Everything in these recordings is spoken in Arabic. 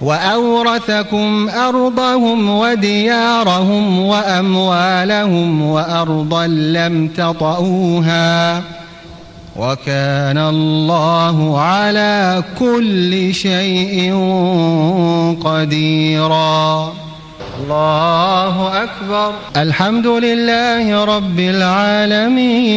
وأورثكم أرضهم وديارهم وأموالهم وأرضا لم تطئوها وكان الله على كل شيء قديرا. الله أكبر. الحمد لله رب العالمين.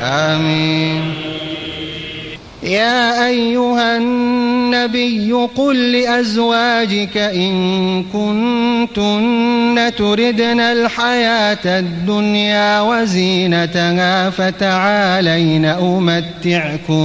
آمين. يا أيها النبي قل لأزواجك إن كنتن تردن الحياة الدنيا وزينتها فتعالين أمتعكن.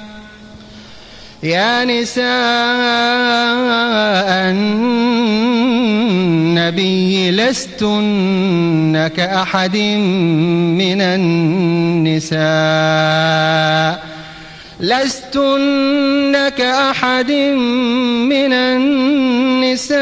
يا نساء النبي لستن كأحد من النساء. لستن كأحد من النساء.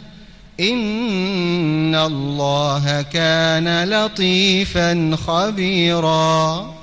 إن الله كان لطيفا خبيراً